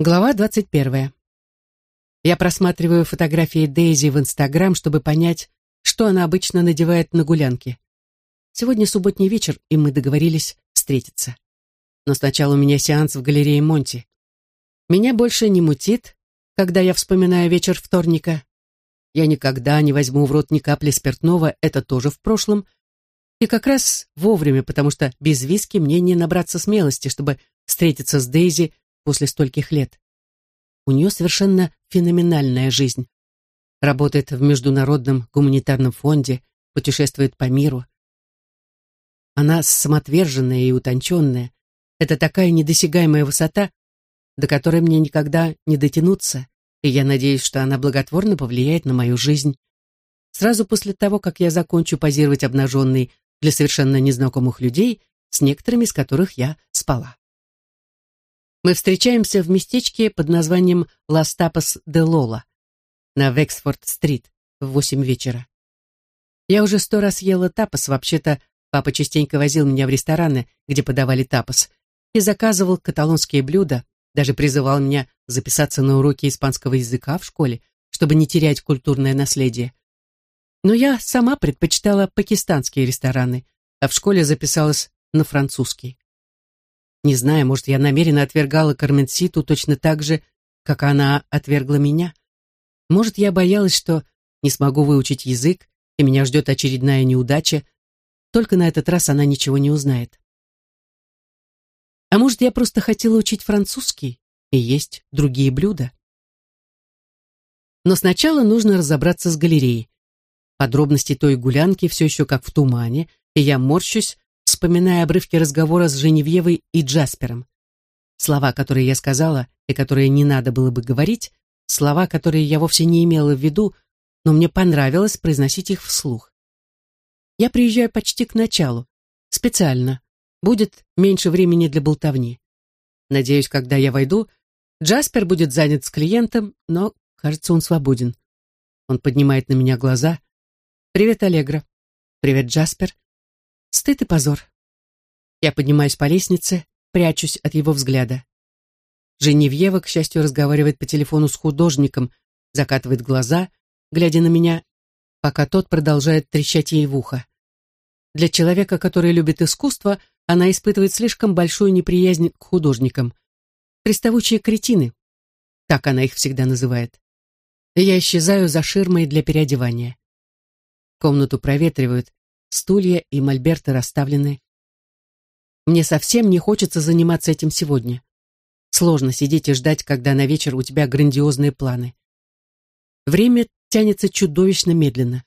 Глава двадцать первая. Я просматриваю фотографии Дейзи в Инстаграм, чтобы понять, что она обычно надевает на гулянки. Сегодня субботний вечер, и мы договорились встретиться. Но сначала у меня сеанс в галерее Монти. Меня больше не мутит, когда я вспоминаю вечер вторника. Я никогда не возьму в рот ни капли спиртного, это тоже в прошлом. И как раз вовремя, потому что без виски мне не набраться смелости, чтобы встретиться с Дейзи после стольких лет. У нее совершенно феноменальная жизнь. Работает в Международном гуманитарном фонде, путешествует по миру. Она самоотверженная и утонченная. Это такая недосягаемая высота, до которой мне никогда не дотянуться, и я надеюсь, что она благотворно повлияет на мою жизнь. Сразу после того, как я закончу позировать обнаженной для совершенно незнакомых людей, с некоторыми из которых я спала. Мы встречаемся в местечке под названием Лас Тапас де Лола на Вексфорд-стрит в восемь вечера. Я уже сто раз ела тапас, вообще-то папа частенько возил меня в рестораны, где подавали тапас, и заказывал каталонские блюда, даже призывал меня записаться на уроки испанского языка в школе, чтобы не терять культурное наследие. Но я сама предпочитала пакистанские рестораны, а в школе записалась на французский. Не знаю, может, я намеренно отвергала Карменситу точно так же, как она отвергла меня. Может, я боялась, что не смогу выучить язык, и меня ждет очередная неудача, только на этот раз она ничего не узнает. А может, я просто хотела учить французский и есть другие блюда? Но сначала нужно разобраться с галереей. Подробности той гулянки все еще как в тумане, и я морщусь, вспоминая обрывки разговора с Женевьевой и Джаспером. Слова, которые я сказала и которые не надо было бы говорить, слова, которые я вовсе не имела в виду, но мне понравилось произносить их вслух. Я приезжаю почти к началу, специально. Будет меньше времени для болтовни. Надеюсь, когда я войду, Джаспер будет занят с клиентом, но, кажется, он свободен. Он поднимает на меня глаза. «Привет, Аллегра». «Привет, Джаспер». Стыд и позор. Я поднимаюсь по лестнице, прячусь от его взгляда. Женевьева, к счастью, разговаривает по телефону с художником, закатывает глаза, глядя на меня, пока тот продолжает трещать ей в ухо. Для человека, который любит искусство, она испытывает слишком большую неприязнь к художникам. Приставучие кретины. Так она их всегда называет. Я исчезаю за ширмой для переодевания. Комнату проветривают, стулья и мольберты расставлены. Мне совсем не хочется заниматься этим сегодня. Сложно сидеть и ждать, когда на вечер у тебя грандиозные планы. Время тянется чудовищно медленно.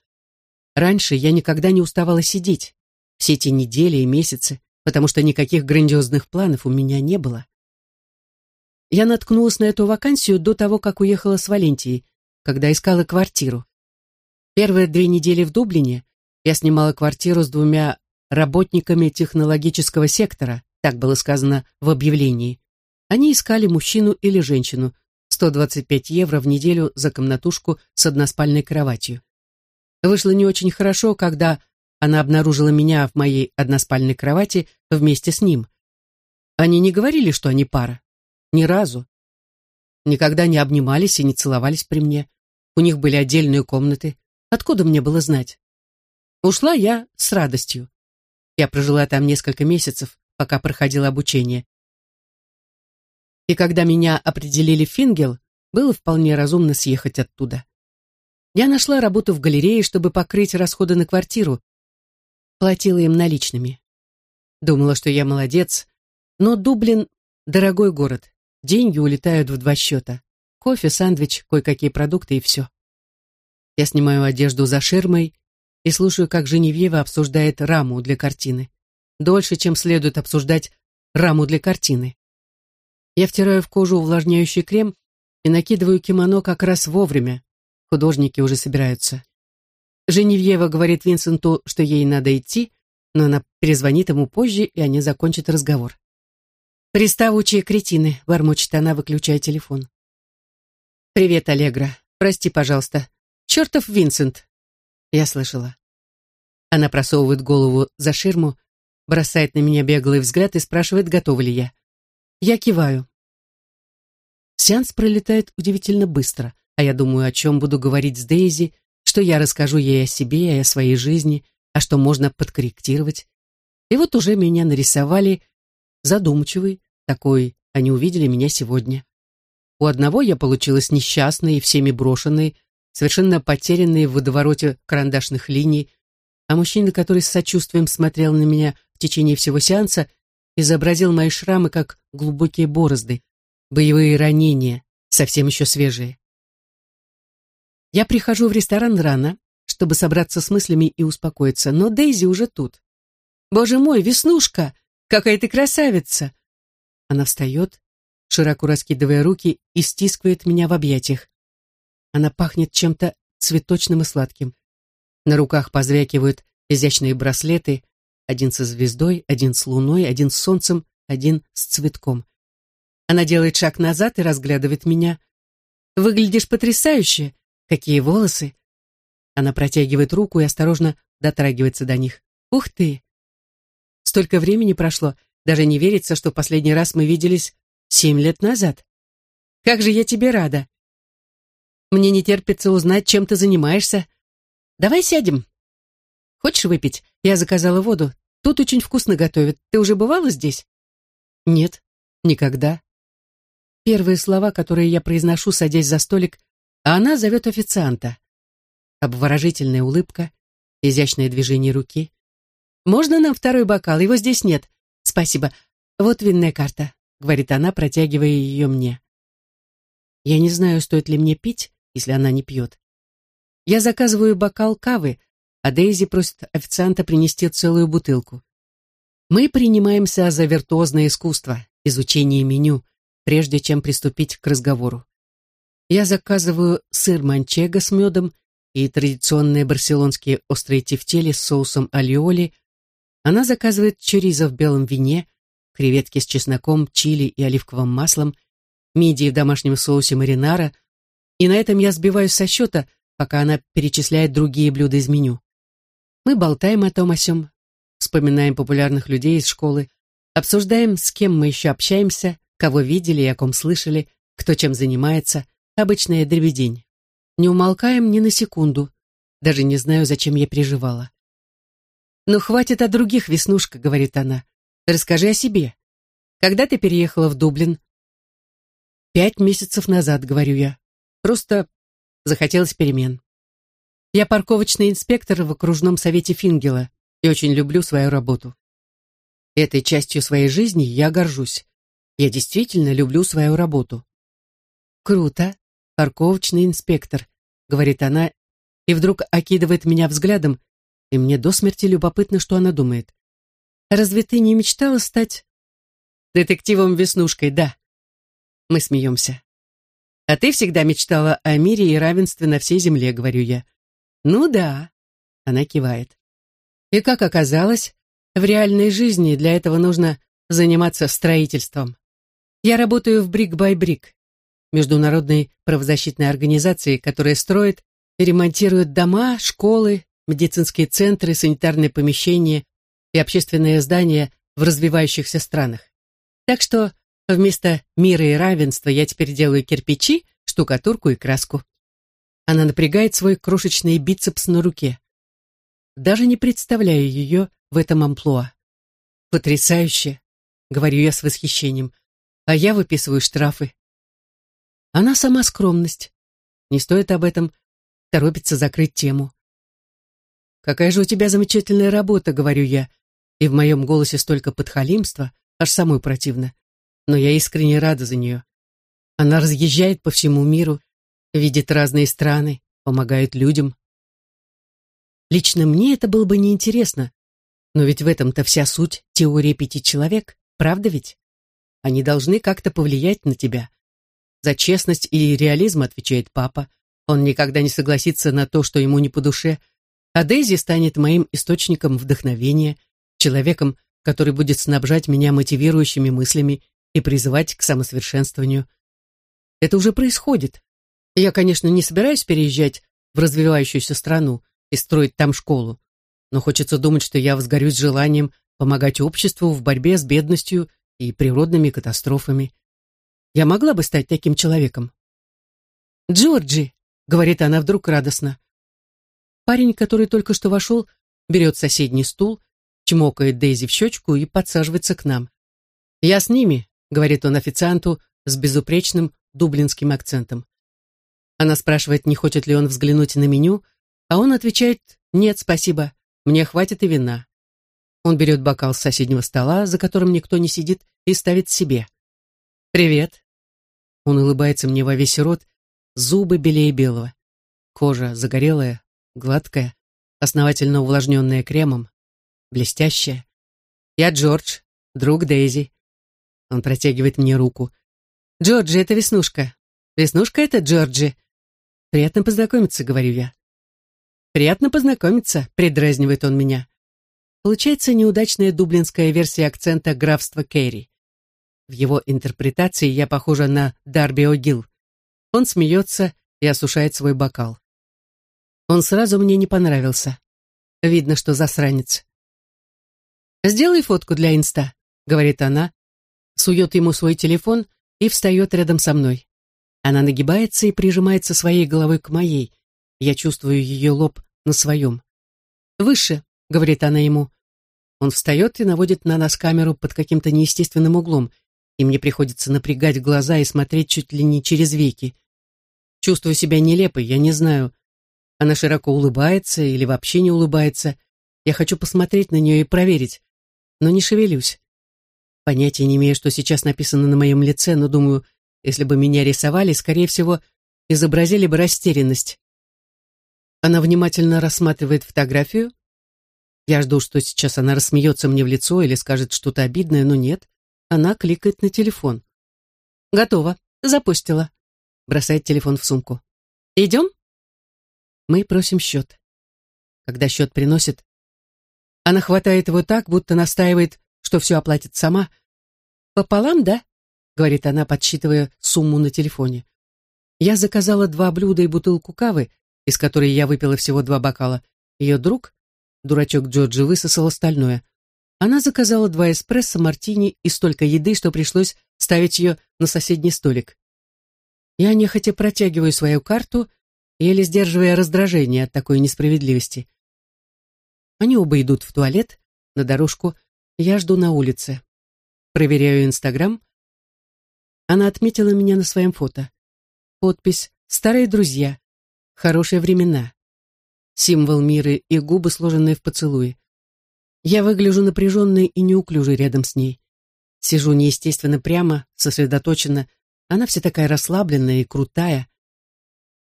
Раньше я никогда не уставала сидеть, все эти недели и месяцы, потому что никаких грандиозных планов у меня не было. Я наткнулась на эту вакансию до того, как уехала с Валентией, когда искала квартиру. Первые две недели в Дублине я снимала квартиру с двумя работниками технологического сектора, так было сказано в объявлении. Они искали мужчину или женщину, 125 евро в неделю за комнатушку с односпальной кроватью. Вышло не очень хорошо, когда она обнаружила меня в моей односпальной кровати вместе с ним. Они не говорили, что они пара. Ни разу. Никогда не обнимались и не целовались при мне. У них были отдельные комнаты. Откуда мне было знать? Ушла я с радостью. Я прожила там несколько месяцев, пока проходила обучение. И когда меня определили в Фингел, было вполне разумно съехать оттуда. Я нашла работу в галерее, чтобы покрыть расходы на квартиру. Платила им наличными. Думала, что я молодец, но Дублин — дорогой город. Деньги улетают в два счета. Кофе, сэндвич, кое-какие продукты и все. Я снимаю одежду за ширмой и слушаю, как Женевьева обсуждает раму для картины. Дольше, чем следует обсуждать раму для картины. Я втираю в кожу увлажняющий крем и накидываю кимоно как раз вовремя. Художники уже собираются. Женевьева говорит Винсенту, что ей надо идти, но она перезвонит ему позже, и они закончат разговор. «Приставучие кретины», — бормочет она, выключая телефон. «Привет, Аллегра. Прости, пожалуйста. Чертов Винсент. Я слышала. Она просовывает голову за ширму, бросает на меня беглый взгляд и спрашивает, готова ли я. Я киваю. Сеанс пролетает удивительно быстро, а я думаю, о чем буду говорить с Дейзи, что я расскажу ей о себе и о своей жизни, а что можно подкорректировать. И вот уже меня нарисовали задумчивый, такой, они увидели меня сегодня. У одного я получилась несчастной и всеми брошенной, совершенно потерянной в водовороте карандашных линий, а мужчина, который с сочувствием смотрел на меня в течение всего сеанса, изобразил мои шрамы как глубокие борозды, боевые ранения, совсем еще свежие. Я прихожу в ресторан рано, чтобы собраться с мыслями и успокоиться, но Дейзи уже тут. «Боже мой, Веснушка! Какая ты красавица!» Она встает, широко раскидывая руки и стискивает меня в объятиях. Она пахнет чем-то цветочным и сладким. На руках позвякивают изящные браслеты, один со звездой, один с луной, один с солнцем, один с цветком. Она делает шаг назад и разглядывает меня. «Выглядишь потрясающе! Какие волосы!» Она протягивает руку и осторожно дотрагивается до них. «Ух ты!» Столько времени прошло, даже не верится, что последний раз мы виделись семь лет назад. Как же я тебе рада! Мне не терпится узнать, чем ты занимаешься. Давай сядем. Хочешь выпить? Я заказала воду. Тут очень вкусно готовят. Ты уже бывала здесь? Нет, никогда. Первые слова, которые я произношу, садясь за столик, а она зовет официанта. Обворожительная улыбка, изящное движение руки. «Можно нам второй бокал? Его здесь нет. Спасибо. Вот винная карта», — говорит она, протягивая ее мне. Я не знаю, стоит ли мне пить, если она не пьет. Я заказываю бокал кавы, а Дейзи просит официанта принести целую бутылку. Мы принимаемся за виртуозное искусство, изучение меню, прежде чем приступить к разговору. Я заказываю сыр манчего с медом и традиционные барселонские острые тефтели с соусом алиоли. Она заказывает чоризо в белом вине, креветки с чесноком, чили и оливковым маслом, мидии в домашнем соусе маринара – и на этом я сбиваюсь со счета, пока она перечисляет другие блюда из меню. Мы болтаем о том о сём, вспоминаем популярных людей из школы, обсуждаем, с кем мы еще общаемся, кого видели и о ком слышали, кто чем занимается, обычная дребедень. Не умолкаем ни на секунду, даже не знаю, зачем я переживала. «Ну, хватит о других, Веснушка», — говорит она. «Расскажи о себе. Когда ты переехала в Дублин?» «Пять месяцев назад», — говорю я. Просто захотелось перемен. Я парковочный инспектор в окружном совете Фингела и очень люблю свою работу. Этой частью своей жизни я горжусь. Я действительно люблю свою работу. Круто, парковочный инспектор, говорит она, и вдруг окидывает меня взглядом, и мне до смерти любопытно, что она думает. Разве ты не мечтала стать детективом-веснушкой, да? Мы смеемся. А ты всегда мечтала о мире и равенстве на всей земле, говорю я. Ну да, она кивает. И как оказалось, в реальной жизни для этого нужно заниматься строительством. Я работаю в Brick by Brick, международной правозащитной организации, которая строит и ремонтирует дома, школы, медицинские центры, санитарные помещения и общественные здания в развивающихся странах. Так что Вместо мира и равенства я теперь делаю кирпичи, штукатурку и краску. Она напрягает свой крошечный бицепс на руке. Даже не представляю ее в этом амплуа. Потрясающе, говорю я с восхищением, а я выписываю штрафы. Она сама скромность. Не стоит об этом, торопится закрыть тему. «Какая же у тебя замечательная работа», — говорю я, и в моем голосе столько подхалимства, аж самой противно но я искренне рада за нее. Она разъезжает по всему миру, видит разные страны, помогает людям. Лично мне это было бы неинтересно, но ведь в этом-то вся суть теории пяти человек, правда ведь? Они должны как-то повлиять на тебя. За честность и реализм отвечает папа. Он никогда не согласится на то, что ему не по душе, а Дейзи станет моим источником вдохновения, человеком, который будет снабжать меня мотивирующими мыслями и призывать к самосовершенствованию. Это уже происходит. Я, конечно, не собираюсь переезжать в развивающуюся страну и строить там школу, но хочется думать, что я возгорюсь желанием помогать обществу в борьбе с бедностью и природными катастрофами. Я могла бы стать таким человеком. «Джорджи!» — говорит она вдруг радостно. Парень, который только что вошел, берет соседний стул, чмокает Дейзи в щечку и подсаживается к нам. «Я с ними», — говорит он официанту с безупречным дублинским акцентом. Она спрашивает, не хочет ли он взглянуть на меню, а он отвечает «Нет, спасибо, мне хватит и вина». Он берет бокал с соседнего стола, за которым никто не сидит, и ставит себе. «Привет». Он улыбается мне во весь рот, зубы белее белого. Кожа загорелая, гладкая, основательно увлажненная кремом, блестящая. «Я Джордж, друг Дейзи». Он протягивает мне руку. «Джорджи, это Веснушка. Веснушка — это Джорджи. Приятно познакомиться», — говорю я. «Приятно познакомиться», — предразнивает он меня. Получается неудачная дублинская версия акцента графства Керри. В его интерпретации я похожа на Дарби О'Гилл. Он смеется и осушает свой бокал. Он сразу мне не понравился. Видно, что засранец. «Сделай фотку для инста», — говорит она, сует ему свой телефон и встает рядом со мной. Она нагибается и прижимается своей головой к моей. Я чувствую ее лоб на своем. «Выше», — говорит она ему. Он встает и наводит на нас камеру под каким-то неестественным углом, и мне приходится напрягать глаза и смотреть чуть ли не через веки. Чувствую себя нелепой, я не знаю. Она широко улыбается или вообще не улыбается. Я хочу посмотреть на нее и проверить, но не шевелюсь. Понятия не имею, что сейчас написано на моем лице, но думаю, если бы меня рисовали, скорее всего, изобразили бы растерянность. Она внимательно рассматривает фотографию. Я жду, что сейчас она рассмеется мне в лицо или скажет что-то обидное, но нет. Она кликает на телефон. «Готово. Запустила». Бросает телефон в сумку. «Идем?» Мы просим счет. Когда счет приносит, она хватает его так, будто настаивает, что все оплатит сама. «Пополам, да?» говорит она, подсчитывая сумму на телефоне. Я заказала два блюда и бутылку кавы, из которой я выпила всего два бокала. Ее друг, дурачок Джорджи, высосал остальное. Она заказала два эспрессо, мартини и столько еды, что пришлось ставить ее на соседний столик. Я нехотя протягиваю свою карту, еле сдерживая раздражение от такой несправедливости. Они оба идут в туалет, на дорожку, я жду на улице. Проверяю Инстаграм, она отметила меня на своем фото. Подпись «Старые друзья. Хорошие времена». Символ мира и губы, сложенные в поцелуи. Я выгляжу напряженной и неуклюжей рядом с ней. Сижу неестественно прямо, сосредоточенно. Она вся такая расслабленная и крутая.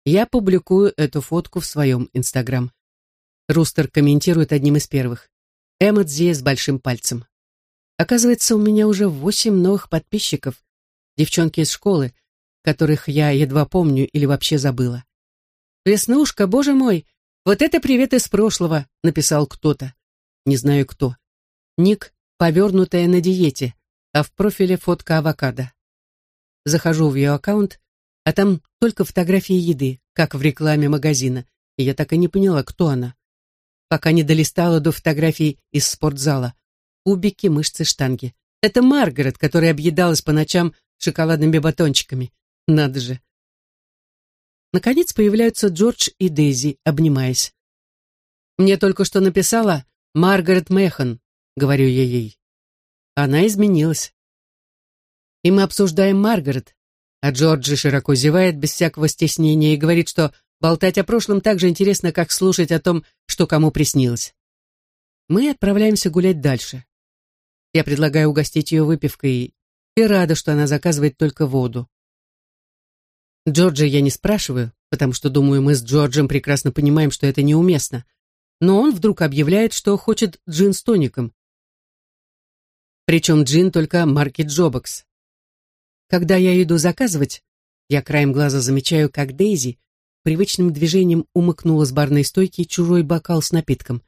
Я публикую эту фотку в своем Инстаграм. Рустер комментирует одним из первых. Эмодзи с большим пальцем. Оказывается, у меня уже восемь новых подписчиков девчонки из школы, которых я едва помню или вообще забыла. «Веснушка, боже мой, вот это привет из прошлого», — написал кто-то. Не знаю кто. Ник, повернутая на диете, а в профиле фотка авокадо. Захожу в ее аккаунт, а там только фотографии еды, как в рекламе магазина, и я так и не поняла, кто она. Пока не долистала до фотографий из спортзала. Кубики, мышцы, штанги. Это Маргарет, которая объедалась по ночам шоколадными батончиками. Надо же. Наконец появляются Джордж и Дейзи, обнимаясь. «Мне только что написала Маргарет Механ», — говорю я ей. Она изменилась. И мы обсуждаем Маргарет, а Джорджи широко зевает без всякого стеснения и говорит, что болтать о прошлом так же интересно, как слушать о том, что кому приснилось. Мы отправляемся гулять дальше. Я предлагаю угостить ее выпивкой, и рада, что она заказывает только воду. Джорджа я не спрашиваю, потому что, думаю, мы с Джорджем прекрасно понимаем, что это неуместно. Но он вдруг объявляет, что хочет джин с тоником. Причем джин только марки Джобокс. Когда я иду заказывать, я краем глаза замечаю, как Дейзи привычным движением умыкнула с барной стойки чужой бокал с напитком.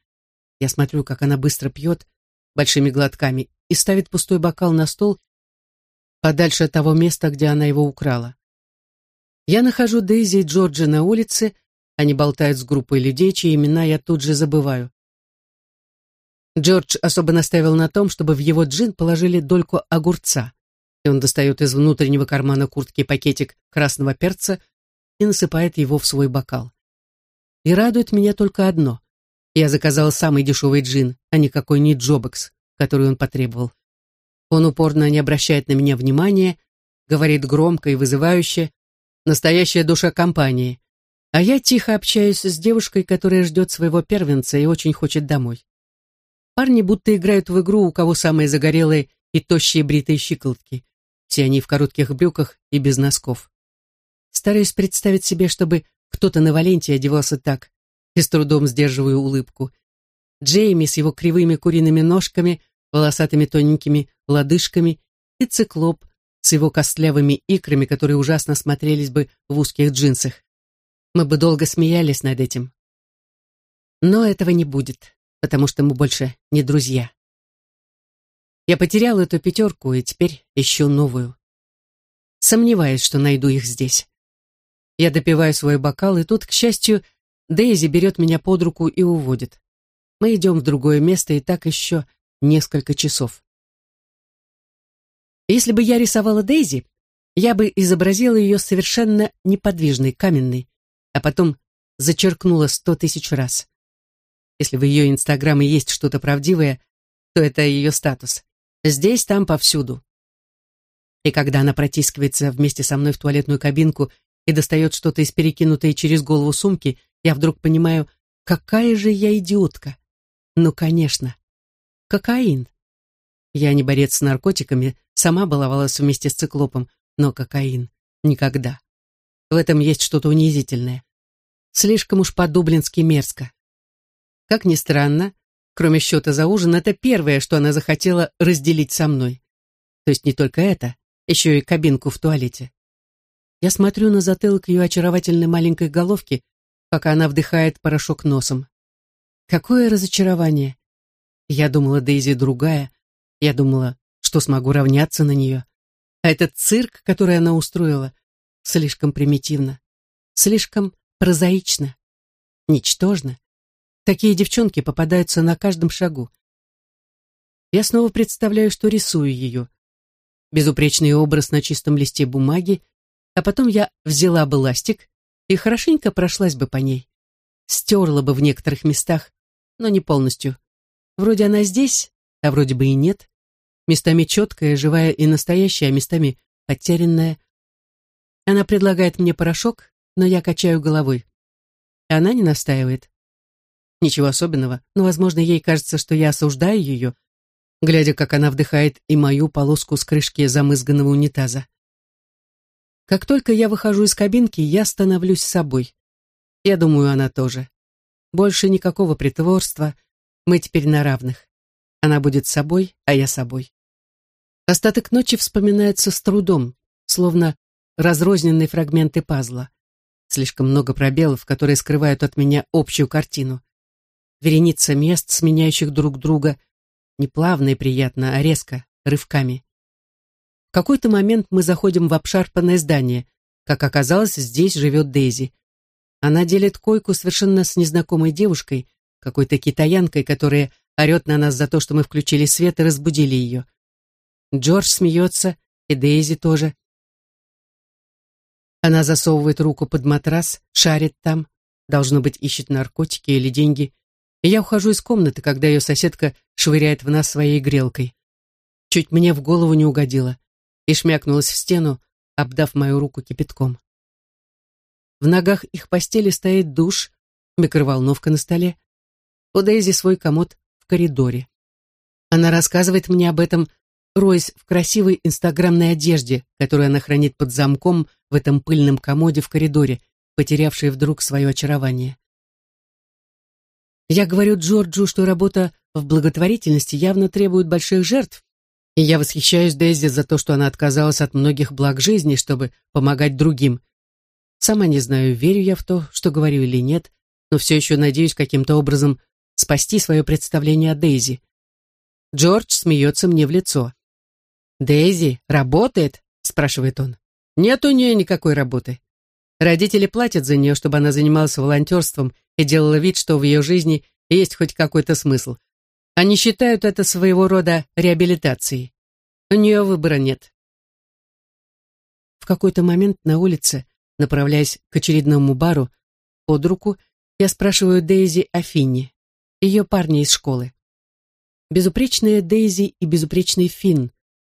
Я смотрю, как она быстро пьет, большими глотками, и ставит пустой бокал на стол подальше от того места, где она его украла. Я нахожу Дейзи и Джорджа на улице, они болтают с группой людей, чьи имена я тут же забываю. Джордж особо наставил на том, чтобы в его джин положили дольку огурца. и он достает из внутреннего кармана куртки пакетик красного перца и насыпает его в свой бокал. И радует меня только одно. Я заказал самый дешевый джин, а не какой-нибудь Джобекс, который он потребовал. Он упорно не обращает на меня внимания, говорит громко и вызывающе, настоящая душа компании. А я тихо общаюсь с девушкой, которая ждет своего первенца и очень хочет домой. Парни будто играют в игру, у кого самые загорелые и тощие бритые щиколотки. Все они в коротких брюках и без носков. Стараюсь представить себе, чтобы кто-то на Валенте одевался так, и с трудом сдерживаю улыбку. Джейми с его кривыми куриными ножками, волосатыми тоненькими лодыжками и циклоп с его костлявыми икрами, которые ужасно смотрелись бы в узких джинсах. Мы бы долго смеялись над этим. Но этого не будет, потому что мы больше не друзья. Я потерял эту пятерку и теперь ищу новую. Сомневаюсь, что найду их здесь. Я допиваю свой бокал, и тут, к счастью, Дейзи берет меня под руку и уводит. Мы идем в другое место, и так еще несколько часов. Если бы я рисовала Дейзи, я бы изобразила ее совершенно неподвижной, каменной, а потом зачеркнула сто тысяч раз. Если в ее инстаграме есть что-то правдивое, то это ее статус. Здесь, там, повсюду. И когда она протискивается вместе со мной в туалетную кабинку и достает что-то из перекинутой через голову сумки, я вдруг понимаю, какая же я идиотка. Ну, конечно. Кокаин. Я не борец с наркотиками, сама баловалась вместе с циклопом, но кокаин — никогда. В этом есть что-то унизительное. Слишком уж по-дублински мерзко. Как ни странно, кроме счета за ужин, это первое, что она захотела разделить со мной. То есть не только это, еще и кабинку в туалете. Я смотрю на затылок ее очаровательной маленькой головки, пока она вдыхает порошок носом. Какое разочарование! Я думала, Дейзи другая. Я думала, что смогу равняться на нее. А этот цирк, который она устроила, слишком примитивно, слишком прозаично, ничтожно. Такие девчонки попадаются на каждом шагу. Я снова представляю, что рисую ее. Безупречный образ на чистом листе бумаги, а потом я взяла бы ластик и хорошенько прошлась бы по ней. Стерла бы в некоторых местах, но не полностью. Вроде она здесь, а вроде бы и нет местами четкая, живая и настоящая, а местами потерянная. Она предлагает мне порошок, но я качаю головой. Она не настаивает. Ничего особенного, но, возможно, ей кажется, что я осуждаю ее, глядя, как она вдыхает и мою полоску с крышки замызганного унитаза. Как только я выхожу из кабинки, я становлюсь собой. Я думаю, она тоже. Больше никакого притворства, мы теперь на равных. Она будет собой, а я собой. Остаток ночи вспоминается с трудом, словно разрозненные фрагменты пазла. Слишком много пробелов, которые скрывают от меня общую картину. Вереница мест, сменяющих друг друга, не плавно и приятно, а резко, рывками. В какой-то момент мы заходим в обшарпанное здание. Как оказалось, здесь живет Дейзи. Она делит койку совершенно с незнакомой девушкой, какой-то китаянкой, которая орет на нас за то, что мы включили свет и разбудили ее. Джордж смеется, и Дейзи тоже. Она засовывает руку под матрас, шарит там, должно быть, ищет наркотики или деньги, и я ухожу из комнаты, когда ее соседка швыряет в нас своей грелкой. Чуть мне в голову не угодила и шмякнулась в стену, обдав мою руку кипятком. В ногах их постели стоит душ, микроволновка на столе. У Дейзи свой комод коридоре. Она рассказывает мне об этом, роясь в красивой инстаграмной одежде, которую она хранит под замком в этом пыльном комоде в коридоре, потерявшей вдруг свое очарование. Я говорю Джорджу, что работа в благотворительности явно требует больших жертв, и я восхищаюсь Дейзи за то, что она отказалась от многих благ жизни, чтобы помогать другим. Сама не знаю, верю я в то, что говорю или нет, но все еще надеюсь каким-то образом спасти свое представление о Дейзи. Джордж смеется мне в лицо. «Дейзи работает?» — спрашивает он. «Нет у нее никакой работы. Родители платят за нее, чтобы она занималась волонтерством и делала вид, что в ее жизни есть хоть какой-то смысл. Они считают это своего рода реабилитацией. У нее выбора нет. в какой-то момент на улице, направляясь к очередному бару, под руку, я спрашиваю Дейзи о Финне, ее парне из школы. Безупречная Дейзи и безупречный Финн,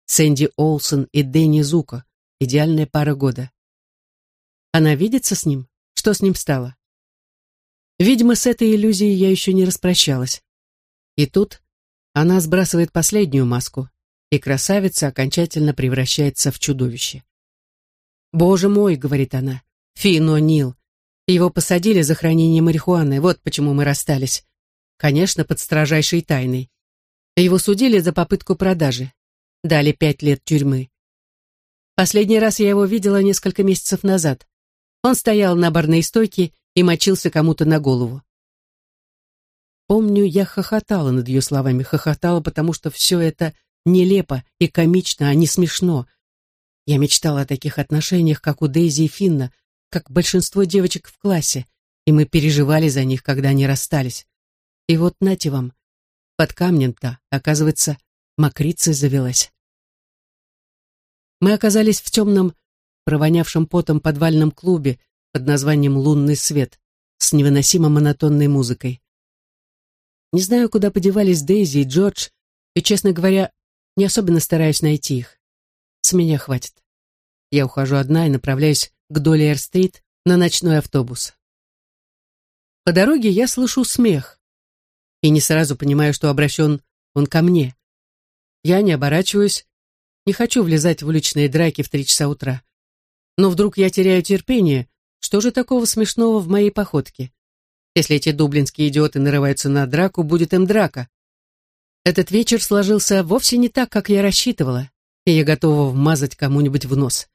Сэнди Олсон и Дэнни Зуко, идеальная пара года. Она видится с ним? Что с ним стало? Видимо, с этой иллюзией я еще не распрощалась. И тут она сбрасывает последнюю маску, и красавица окончательно превращается в чудовище. «Боже мой», — говорит она, — «Фино Нил. Его посадили за хранение марихуаны, вот почему мы расстались. Конечно, под строжайшей тайной. Его судили за попытку продажи. Дали пять лет тюрьмы. Последний раз я его видела несколько месяцев назад. Он стоял на барной стойке и мочился кому-то на голову. Помню, я хохотала над ее словами, хохотала, потому что все это нелепо и комично, а не смешно. Я мечтала о таких отношениях, как у Дейзи и Финна, как большинство девочек в классе, и мы переживали за них, когда они расстались. И вот нате вам, под камнем-то, оказывается, мокрица завелась. Мы оказались в темном, провонявшем потом подвальном клубе под названием «Лунный свет» с невыносимо монотонной музыкой. Не знаю, куда подевались Дейзи и Джордж, и, честно говоря, не особенно стараюсь найти их. С меня хватит. Я ухожу одна и направляюсь к Доллиер-стрит на ночной автобус. По дороге я слышу смех и не сразу понимаю, что обращен он ко мне. Я не оборачиваюсь, не хочу влезать в уличные драки в три часа утра. Но вдруг я теряю терпение. Что же такого смешного в моей походке? Если эти дублинские идиоты нарываются на драку, будет им драка. Этот вечер сложился вовсе не так, как я рассчитывала, и я готова вмазать кому-нибудь в нос.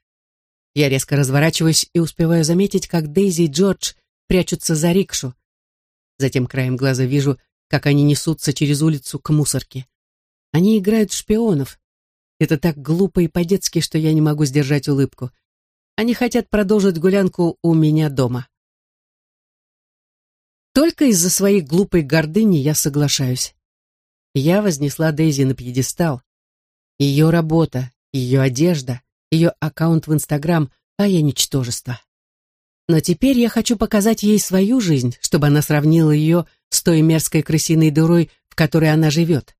Я резко разворачиваюсь и успеваю заметить, как Дейзи и Джордж прячутся за рикшу. Затем краем глаза вижу, как они несутся через улицу к мусорке. Они играют шпионов. Это так глупо и по-детски, что я не могу сдержать улыбку. Они хотят продолжить гулянку у меня дома. Только из-за своей глупой гордыни я соглашаюсь. Я вознесла Дейзи на пьедестал. Ее работа, ее одежда, ее аккаунт в Инстаграм, а я ничтожество. Но теперь я хочу показать ей свою жизнь, чтобы она сравнила ее с той мерзкой крысиной дырой, в которой она живет.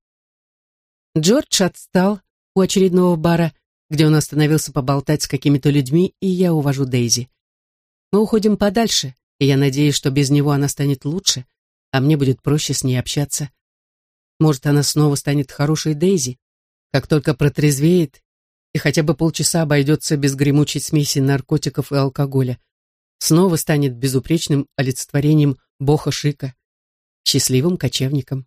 Джордж отстал у очередного бара, где он остановился поболтать с какими-то людьми, и я увожу Дейзи. Мы уходим подальше, и я надеюсь, что без него она станет лучше, а мне будет проще с ней общаться. Может, она снова станет хорошей Дейзи, как только протрезвеет и хотя бы полчаса обойдется без гремучей смеси наркотиков и алкоголя. Снова станет безупречным олицетворением Боха Шика, счастливым кочевником.